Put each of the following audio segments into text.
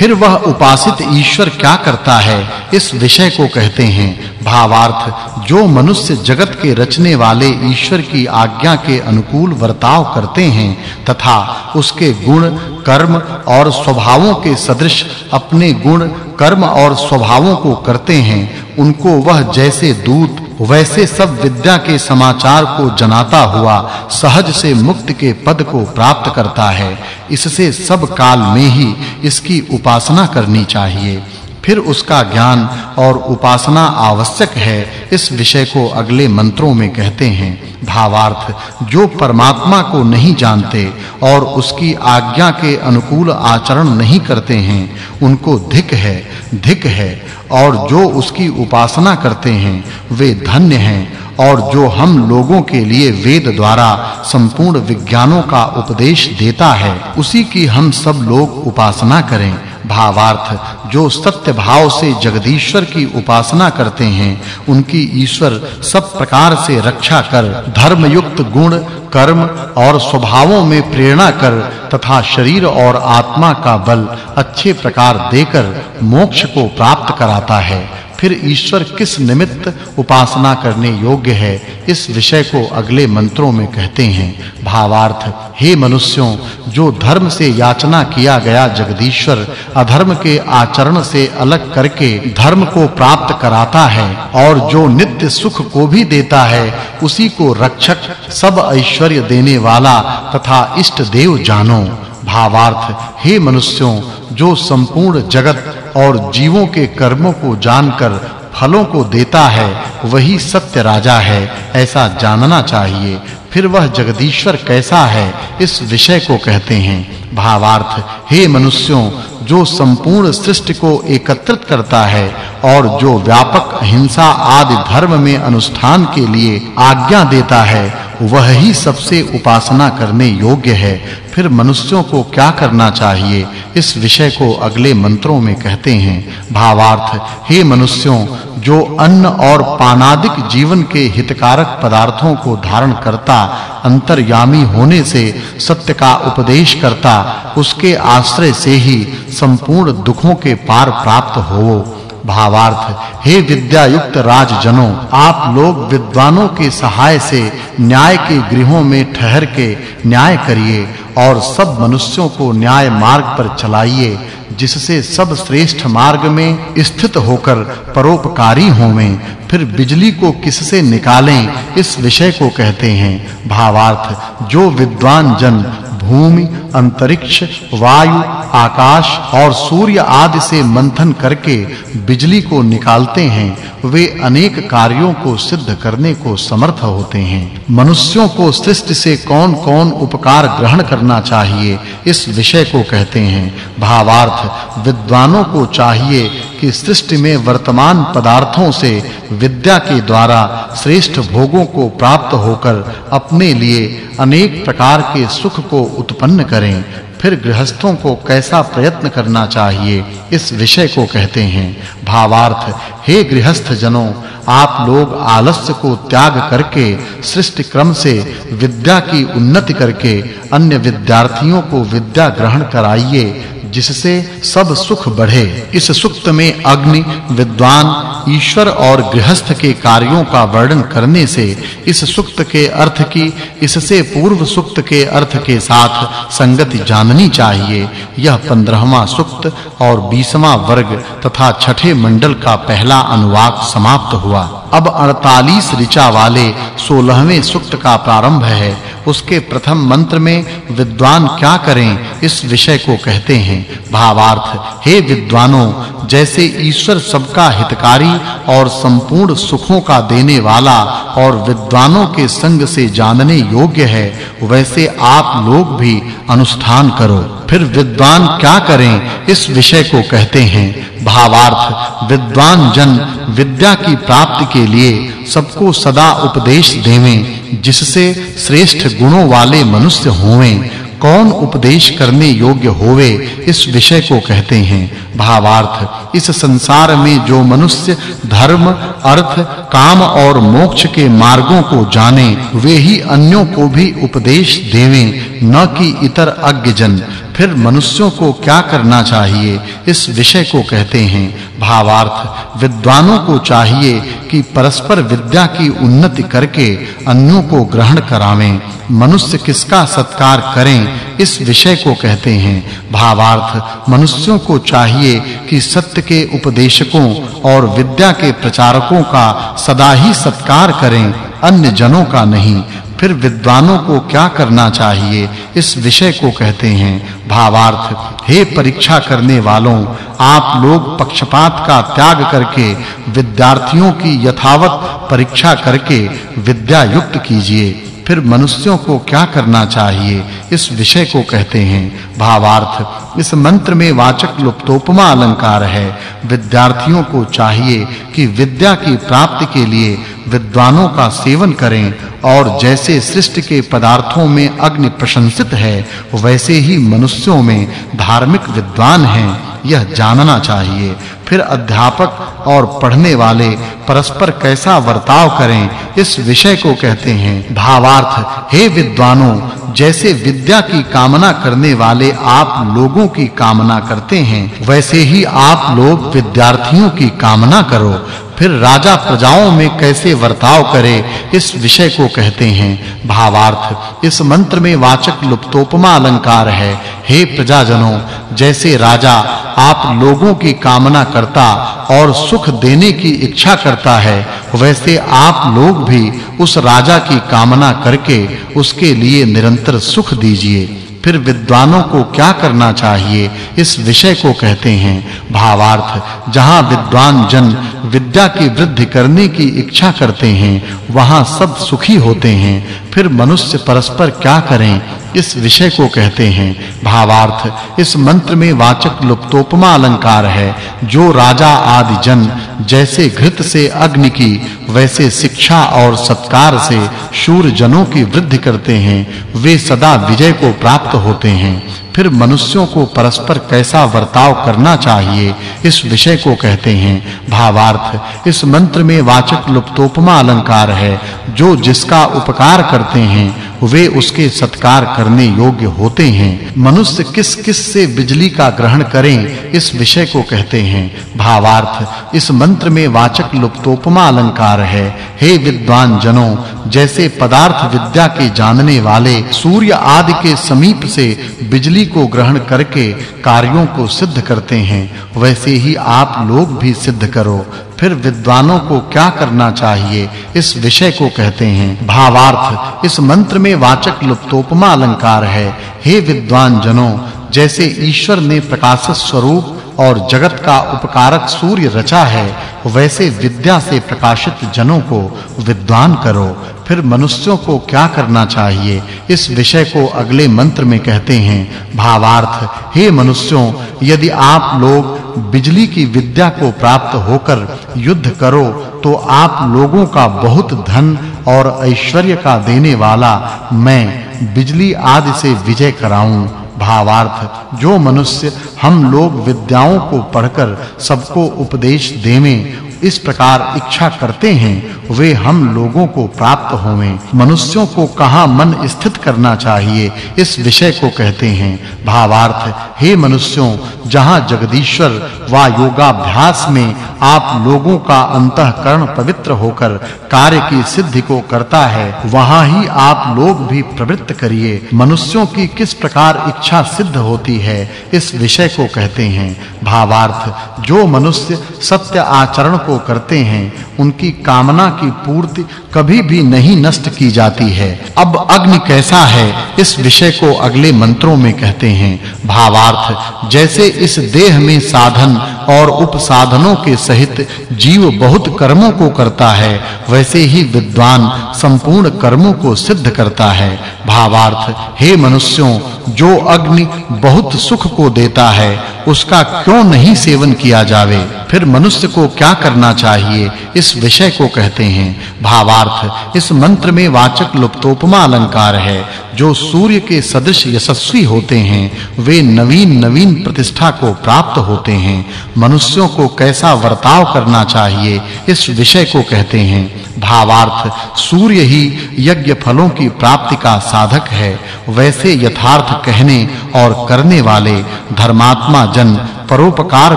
फिर वह उपासित ईश्वर क्या करता है? इस विषय को कहते हैं, भावार्थ, जो मनुष्य जगत के रचने वाले ईश्वर की आज्ञा के अनुकूल वर्ताव करते हैं, तथा उसके गुण, कर्म और स्वभावों के सदृश अपने गुण, कर्म और स्वभावों को करते हैं, उनको वह जैसे दूत वैसे सब विद्या के समाचार को जनाता हुआ, सहज से मुक्त के पद को प्राप्त करता है। इससे सब काल में ही इसकी उपासना करनी चाहिए। फिर उसका ज्ञान और उपासना आवश्यक है। इस विषय को अगले मंत्रों में कहते हैं। भावार्थ, जो परमात्मा को नहीं जानते और उसकी आज्ञा के अनुकूल आचरण नहीं करते हैं, उनको धिक है धिक है, और जो उसकी उपासना करते हैं, वे धन्य हैं, और जो हम लोगों के लिए वेद द्वारा संपूर्ण विज्ञानों का उपदेश देता है, उसी की हम सब लोग उपासना करें। भावार्थ, जो सत्य भाव से जगदीश्वर की उपासना करते हैं, उनकी ईश्वर सब प्रकार से रक्षा कर धर्म युक्त गुण, कर्म और स्वभावों में प्रेरणा कर, तथा शरीर और आत्मा का बल अच्छे प्रकार देकर मोक्ष को प्राप्त कराता है। फिर ईश्वर किस निमित्त उपासना करने योग्य है, इस विषय को अगले मंत्रों में कहते हैं। भावार्थ, हे मनुष्यों, जो धर्म से याचना किया गया जगदीश्वर, अधर्म के आचरण से अलग करके धर्म को प्राप्त कराता है और जो नित्य सुख को भी देता है, उसी को रक्षक, सब ऐश्वर्य देने वाला तथा इष्ट देव जानो। भावार्थ, हे मनुष्यों, जो संपूर्ण जगत और जीवों के कर्मों को जानकर, फलों को देता है, वही सत्य राजा है, ऐसा जानना चाहिए। फिर वह जगदीश्वर कैसा है, इस विषय को कहते हैं। भावार्थ, हे मनुष्यों, जो संपूर्ण सृष्टि को एकत्रित करता है, और जो व्यापक अहिंसा आदि धर्म में अनुष्ठान के लिए आज्ञा देता है वह ही सबसे उपासना करने योग्य है। फिर मनुष्यों को क्या करना चाहिए? इस विषय को अगले मंत्रों में कहते हैं। भावार्थ, हे मनुष्यों, जो अन्न और पानादिक जीवन के हितकारक पदार्थों को धारण करता, अंतर्यामी होने से सत्य का उपदेश करता, उसके आश्रय से ही संपूर्ण दुखों के पार प्राप्त हो भावार्थ। हे विद्या युक्त राजजनों, आप लोग विद्वानों के सहाय से न्याय के गृहों में ठहर के न्याय करिए और सब मनुष्यों को न्याय मार्ग पर चलाइए, जिससे सब श्रेष्ठ मार्ग में स्थित होकर परोपकारी होवें। फिर बिजली को किससे निकालें, इस विषय को कहते हैं। भावार्थ, जो विद्वान जन भूमि, अंतरिक्ष, वायु, आकाश और सूर्य आदि से मंथन करके बिजली को निकालते हैं, वे अनेक कार्यों को सिद्ध करने को समर्थ होते हैं। मनुष्यों को सृष्टि से कौन-कौन उपकार ग्रहण करना चाहिए, इस विषय को कहते हैं। भावार्थ, विद्वानों को चाहिए कि सृष्टि में वर्तमान पदार्थों से विद्या के द्वारा श्रेष्ठ भोगों को प्राप्त होकर अपने लिए अनेक प्रकार के सुख को उत्पन्न करें। फिर गृहस्थों को कैसा प्रयत्न करना चाहिए, इस विषय को कहते हैं। भावार्थ, हे गृहस्थ जनों, आप लोग आलस्य को त्याग करके, सृष्टि क्रम से विद्या की उन्नति करके, अन्य विद्यार्थियों को विद्या ग्रहण कराइए। जिससे सब सुख बढ़े। इस सुक्त में अग्नि, विद्वान, ईश्वर और गृहस्थ के कार्यों का वर्णन करने से इस सुक्त के अर्थ की, इससे पूर्व सुक्त के अर्थ के साथ संगति जाननी चाहिए। यह 15वां सुक्त और 20वां वर्ग तथा छठे मंडल का पहला अनुवाक समाप्त हुआ। अब 48 ऋचा वाले 16वें सुक्त का प्रारंभ है। उसके प्रथम मंत्र में, विद्वान क्या करें? इस विषय को कहते हैं। भावार्थ, हे विद्वानों, जैसे ईश्वर सबका हितकारी और संपूर्ण सुखों का देने वाला और विद्वानों के संग से जानने योग्य है, वैसे आप लोग भी अनुष्ठान करो। फिर विद्वान क्या करें? इस विषय को कहते हैं भावार्थ। विद्वान जन विद्या की प्राप्ति के लिए सबको सदा उपदेश देवें, जिससे श्रेष्ठ गुणों वाले मनुष्य होवें। कौन उपदेश करने योग्य होवे? इस विषय को कहते हैं भावार्थ। इस संसार में जो मनुष्य धर्म, अर्थ, काम और मोक्ष के मार्गों को जाने, वे ही अन्यों को भी उपदेश देवें, न कि इतर अज्ञ जन फिर मनुष्यों को क्या करना चाहिए? इस विषय को कहते हैं भावार्थ। विद्वानों को चाहिए कि परस्पर विद्या की उन्नति करके अन्यों को ग्रहण करावें। मनुष्य किसका सत्कार करें? इस विषय को कहते हैं भावार्थ। मनुष्यों को चाहिए कि सत्य के उपदेशकों और विद्या के प्रचारकों का सदा ही सत्कार करें अन्य जनों का नहीं। फिर विद्वानों को क्या करना चाहिए? इस विषय को कहते हैं, भावार्थ, हे परीक्षा करने वालों, आप लोग पक्षपात का त्याग करके, विद्यार्थियों की यथावत परीक्षा करके विद्या युक्त कीजिए। फिर मनुष्यों को क्या करना चाहिए? इस विषय को कहते हैं, भावार्थ। इस मंत्र में वाचक् लुप्तोपमा अलंकार है। विद्यार्थियों को चाहिए कि विद्या की प्राप्ति के लिए विद्वानों का सेवन करें और जैसे सृष्टि के पदार्थों में अग्नि प्रशंसित है, वैसे ही मनुष्यों में धार्मिक विद्वान हैं। यह जानना चाहिए। फिर अध्यापक और पढ़ने वाले परस्पर कैसा वर्ताव करें, इस विषय को कहते हैं। भावार्थ, हे विद्वानों, जैसे विद्या की कामना करने वाले आप लोगों की कामना करते हैं, वैसे ही आप लोग विद्यार्थियों की कामना करो। फिर राजा प्रजाओं में कैसे वर्ताव करे, इस विषय को कहते हैं। भावार्थ, इस मंत्र में वाचक् लुप्तोपमा अलंकार है। हे प्रजाजनों, जैसे राजा आप लोगों की कामना करता और सुख देने की इच्छा करता है, वैसे आप लोग भी उस राजा की कामना करके उसके लिए निरंतर सुख दीजिए। फिर विद्वानों को क्या करना चाहिए? इस विषय को कहते हैं भावार्थ। जहाँ विद्वान जन विद्या की वृद्धि करने की इच्छा करते हैं, वहाँ सब सुखी होते हैं। फिर मनुष्य परस्पर क्या करें? इस विषय को कहते हैं, भावार्थ, इस मंत्र में वाचक् लुप्तोपमा अलंकार है, जो राजा आदि जन जैसे घृत से अग्नि की, वैसे शिक्षा और सत्कार से शूर जनों की वृद्धि करते हैं, वे सदा विजय को प्राप्त होते हैं। फिर मनुष्यों को परस्पर कैसा वर्ताव करना चाहिए, इस विषय को कहते हैं। भावार्थ, इस मंत्र में वाचक् लुप्तोपमा अलंकार है। जो जिसका उपकार करते हैं, वे उसके सत्कार करने योग्य होते हैं। मनुष्य किस-किस से बिजली का ग्रहण करें, इस विषय को कहते हैं। भावार्थ, इस मंत्र में वाचक् लुप्तोपमा अलंकार है। हे विद्वान जनों, जैसे पदार्थ विद्या के जानने वाले, सूर्य आदि के समीप से बिजली को ग्रहण करके कार्यों को सिद्ध करते हैं, वैसे ही आप लोग भी सिद्ध करो। फिर विद्वानों को क्या करना चाहिए, इस विषय को कहते हैं। भावार्थ, इस मंत्र में वाचक् लुप्तोपमा अलंकार है। हे विद्वान जनों जैसे ईश्वर ने प्रकाश स्वरूप और जगत का उपकारक सूर्य रचा है, वैसे विद्या से प्रकाशित जनों को विद्वान करो। फिर मनुष्यों को क्या करना चाहिए? इस विषय को अगले मंत्र में कहते हैं, भावार्थ, हे मनुष्यों, यदि आप लोग बिजली की विद्या को प्राप्त होकर युद्ध करो तो आप लोगों का बहुत धन और ऐश्वर्य का देने वाला मैं बिजली आदि से विजय कराऊं। भावार्थ, जो मनुष्य हम लोग विद्याओं को पढ़कर सबको उपदेश देवें इस प्रकार इच्छा करते हैं, वे हम लोगों को प्राप्त होवें। मनुष्यों को कहाँ मन स्थित करना चाहिए, इस विषय को कहते हैं। भावार्थ, हे मनुष्यों, जहाँ जगदीश्वर वा योगाभ्यास में आप लोगों का अंतःकरण पवित्र होकर कार्य की सिद्धि को करता है, वहाँ ही आप लोग भी प्रवृत्त करिए। मनुष्यों की किस प्रकार इच्छा सिद्ध होती है, इस विषय को कहते हैं। भावार्थ, जो मनुष्य सत्य आचरण को करते हैं, उनकी कामना की पूर्ति कभी भी नहीं नष्ट की जाती है। अब अग्नि कैसा है, इस विषय को अगले मंत्रों में कहते हैं। भावार्थ, जैसे इस देह में साधन Mm-hmm. और उपसाधनों के सहित जीव बहुत कर्मों को करता है, वैसे ही विद्वान संपूर्ण कर्मों को सिद्ध करता है। भावार्थ, हे मनुष्यों, जो अग्नि बहुत सुख को देता है, उसका क्यों नहीं सेवन किया जावे? फिर मनुष्य को क्या करना चाहिए? इस विषय को कहते हैं। भावार्थ, इस मंत्र में वाचक् लुप्तोपमा अलंकार है। जो सूर्य के सदृश यशस्वी होते हैं, वे नवीन नवीन प्रतिष्ठा को प्राप्त होते हैं। मनुष्यों को कैसा वर्ताव करना चाहिए, इस विषय को कहते हैं। भावार्थ, सूर्य ही यज्ञ फलों की प्राप्ति का साधक है। वैसे यथार्थ कहने और करने वाले धर्मात्मा जन परोपकार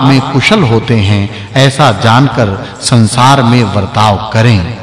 में कुशल होते हैं, ऐसा जानकर संसार में वर्ताव करें।